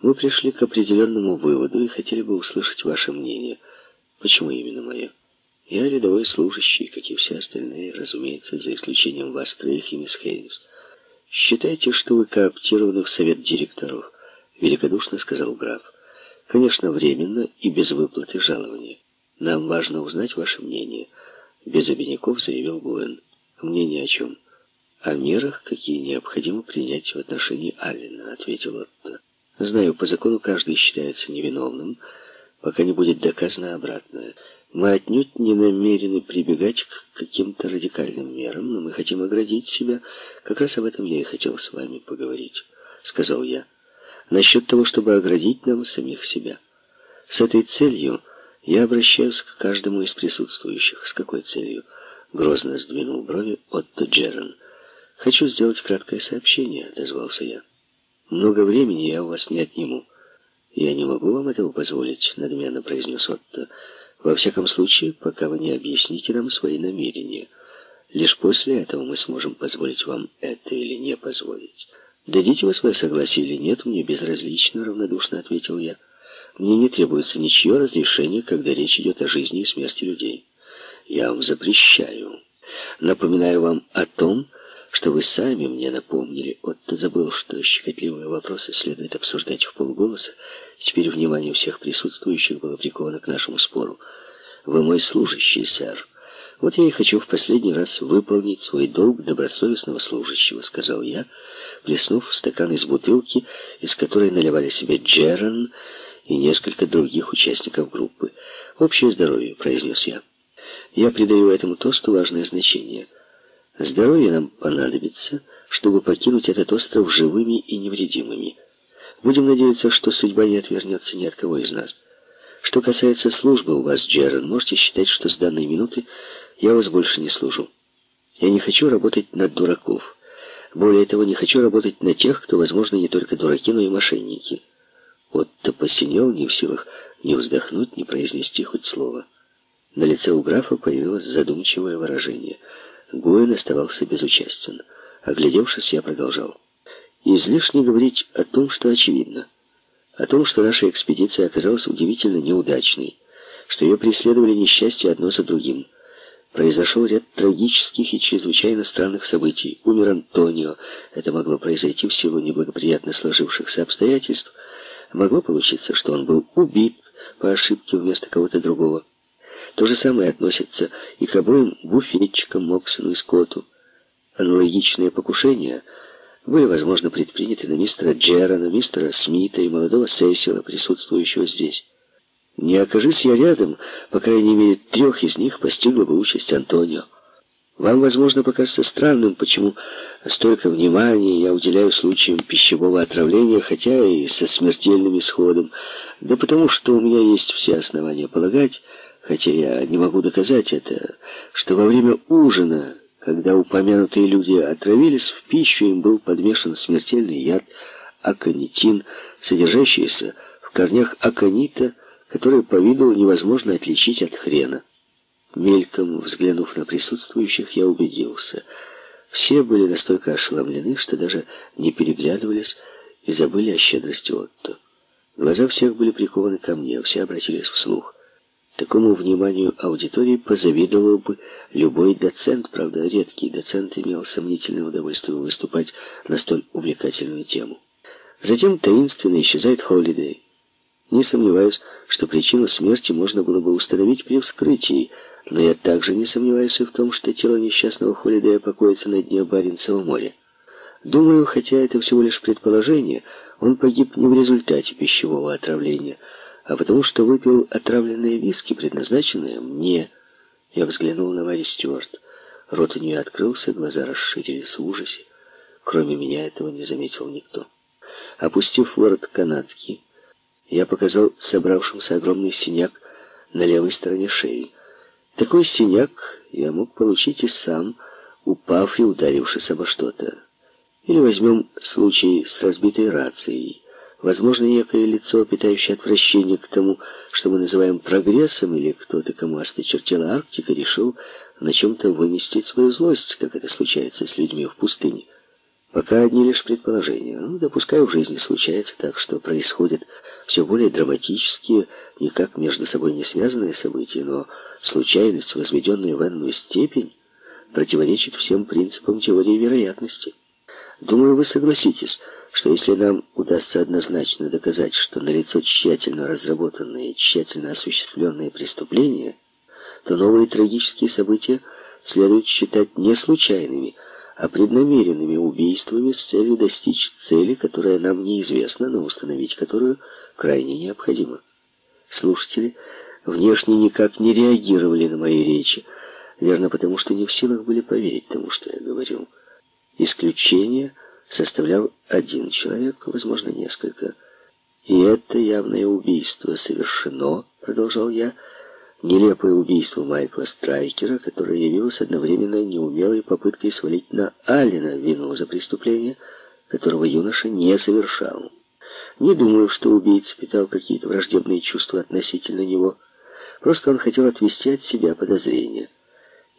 Мы пришли к определенному выводу и хотели бы услышать ваше мнение. Почему именно мое? Я рядовой служащий, как и все остальные, разумеется, за исключением вас троих и мисс Хейнс. Считайте, что вы кооптированы в совет директоров, великодушно сказал граф. Конечно, временно и без выплаты жалования. Нам важно узнать ваше мнение. Без обиняков заявил Гуэн. Мнение о чем? О мерах, какие необходимо принять в отношении Аллена, ответил Отто. Знаю, по закону каждый считается невиновным, пока не будет доказано обратное. Мы отнюдь не намерены прибегать к каким-то радикальным мерам, но мы хотим оградить себя. Как раз об этом я и хотел с вами поговорить, сказал я. Насчет того, чтобы оградить нам самих себя. С этой целью я обращаюсь к каждому из присутствующих. С какой целью? Грозно сдвинул брови Отто Джерон. Хочу сделать краткое сообщение, отозвался я. Много времени я у вас не отниму. Я не могу вам этого позволить, надменно произнес Отто. Во всяком случае, пока вы не объясните нам свои намерения. Лишь после этого мы сможем позволить вам это или не позволить. Дадите вы свое согласие или нет, мне безразлично, равнодушно ответил я. Мне не требуется ничье разрешение, когда речь идет о жизни и смерти людей. Я вам запрещаю. Напоминаю вам о том, что вы сами мне напомнили. Отто забыл, что щекотливые вопросы следует обсуждать в полголоса. Теперь внимание всех присутствующих было приковано к нашему спору. «Вы мой служащий, сэр. Вот я и хочу в последний раз выполнить свой долг добросовестного служащего», — сказал я, плеснув в стакан из бутылки, из которой наливали себе Джерон и несколько других участников группы. «Общее здоровье», — произнес я. «Я придаю этому тосту важное значение». Здоровье нам понадобится, чтобы покинуть этот остров живыми и невредимыми. Будем надеяться, что судьба не отвернется ни от кого из нас. Что касается службы у вас, Джерон, можете считать, что с данной минуты я вас больше не служу. Я не хочу работать на дураков. Более того, не хочу работать на тех, кто, возможно, не только дураки, но и мошенники. Вот-то посинел, не в силах ни вздохнуть, ни произнести хоть слово. На лице у графа появилось задумчивое выражение — Гуэн оставался безучастен. Оглядевшись, я продолжал. Излишне говорить о том, что очевидно. О том, что наша экспедиция оказалась удивительно неудачной, что ее преследовали несчастья одно за другим. Произошел ряд трагических и чрезвычайно странных событий. Умер Антонио. Это могло произойти в силу неблагоприятно сложившихся обстоятельств. Могло получиться, что он был убит по ошибке вместо кого-то другого. То же самое относится и к обоим буфетчикам Моксону и Скотту. Аналогичные покушения были, возможно, предприняты на мистера Джерана, мистера Смита и молодого Сесила, присутствующего здесь. Не окажись я рядом, по крайней мере, трех из них постигла бы участь Антонио. Вам, возможно, покажется странным, почему столько внимания я уделяю случаям пищевого отравления, хотя и со смертельным исходом, да потому что у меня есть все основания полагать, хотя я не могу доказать это, что во время ужина, когда упомянутые люди отравились, в пищу им был подмешан смертельный яд аконитин, содержащийся в корнях аконита, который по виду невозможно отличить от хрена. Мельком взглянув на присутствующих, я убедился. Все были настолько ошеломлены, что даже не переглядывались и забыли о щедрости Отто. Глаза всех были прикованы ко мне, все обратились вслух. Такому вниманию аудитории позавидовал бы любой доцент, правда, редкий доцент имел сомнительное удовольствие выступать на столь увлекательную тему. Затем таинственно исчезает Холидей. Не сомневаюсь, что причину смерти можно было бы установить при вскрытии, но я также не сомневаюсь и в том, что тело несчастного Холидея покоится на дне Баренцева моря. Думаю, хотя это всего лишь предположение, он погиб не в результате пищевого отравления, а потому что выпил отравленные виски, предназначенные мне. Я взглянул на Варри Стюарт. Рот у нее открылся, глаза расширились в ужасе. Кроме меня этого не заметил никто. Опустив ворот канатки, я показал собравшимся огромный синяк на левой стороне шеи. Такой синяк я мог получить и сам, упав и ударившись обо что-то. Или возьмем случай с разбитой рацией. Возможно, некое лицо, питающее отвращение к тому, что мы называем прогрессом, или кто-то, кому осточертела Арктика, решил на чем-то выместить свою злость, как это случается с людьми в пустыне. Пока одни лишь предположения. Ну, допускаю, в жизни случается так, что происходят все более драматические, никак между собой не связанные события, но случайность, возведенная в энную степень, противоречит всем принципам теории вероятности. Думаю, вы согласитесь, что если нам удастся однозначно доказать, что налицо тщательно разработанные, тщательно осуществленные преступления, то новые трагические события следует считать не случайными, а преднамеренными убийствами с целью достичь цели, которая нам неизвестна, но установить которую крайне необходимо. Слушатели внешне никак не реагировали на мои речи, верно потому, что не в силах были поверить тому, что я говорил. Исключение составлял один человек, возможно, несколько. И это явное убийство совершено, продолжал я, Нелепое убийство Майкла Страйкера, которое явилось одновременно неумелой попыткой свалить на Алина вину за преступление, которого юноша не совершал. Не думаю, что убийца питал какие-то враждебные чувства относительно него. Просто он хотел отвести от себя подозрения.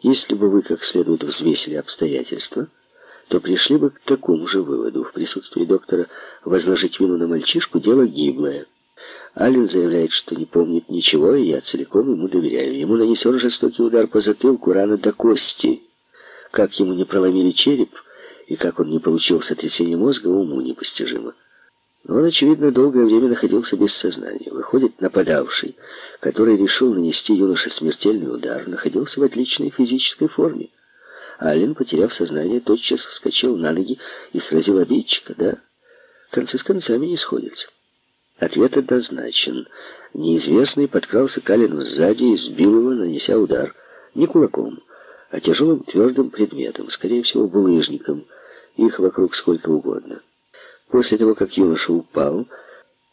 Если бы вы как следует взвесили обстоятельства, то пришли бы к такому же выводу. В присутствии доктора возложить вину на мальчишку – дело гиблое. Аллен заявляет, что не помнит ничего, и я целиком ему доверяю. Ему нанесен жестокий удар по затылку, рана до кости. Как ему не проломили череп, и как он не получил сотрясение мозга, уму непостижимо. Он, очевидно, долгое время находился без сознания. Выходит, нападавший, который решил нанести юноше смертельный удар, находился в отличной физической форме. Аллен, потеряв сознание, тотчас вскочил на ноги и сразил обидчика, да? Концы с концами не сходятся. Ответ однозначен. Неизвестный подкрался к Алину сзади и сбил его, нанеся удар. Не кулаком, а тяжелым твердым предметом, скорее всего, булыжником. Их вокруг сколько угодно. После того, как юноша упал,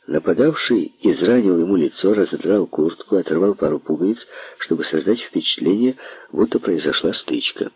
нападавший изранил ему лицо, разодрал куртку, оторвал пару пуговиц, чтобы создать впечатление, будто произошла стычка.